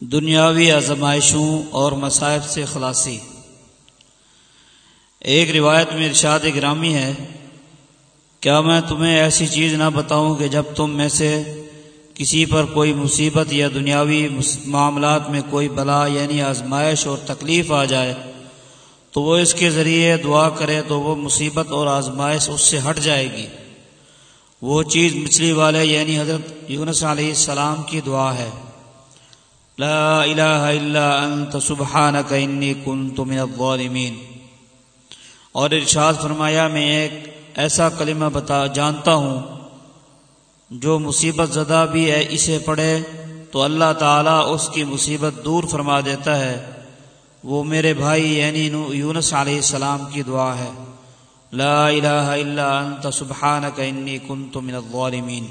دنیاوی آزمائشوں اور مصائب سے خلاصی۔ ایک روایت میں ارشاد گرامی ہے، کیا میں تمہیں ایسی چیز نہ بتاؤں کہ جب تم میں سے کسی پر کوئی مصیبت یا دنیاوی معاملات میں کوئی بلا یعنی آزمائش اور تکلیف آ جائے تو وہ اس کے ذریعے دعا کرے تو وہ مصیبت اور آزمائش اس سے ہٹ جائے گی۔ وہ چیز مچھلی والے یعنی حضرت یونس علیہ السلام کی دعا ہے۔ لا الہ الا انت سبحانک انی کنت من الظالمین اور ارشاد فرمایا، میں ایک ایسا کلمہ بتا، جانتا ہوں، جو مصیبت زدہ بھی ہے، اسے پڑھے تو اللہ تعالیٰ اس کی مصیبت دور فرما دیتا ہے۔ وہ میرے بھائی یعنی یونس علیہ السلام کی دعا ہے۔ لا الہ الا انت سبحانک انی کنت من الظالمین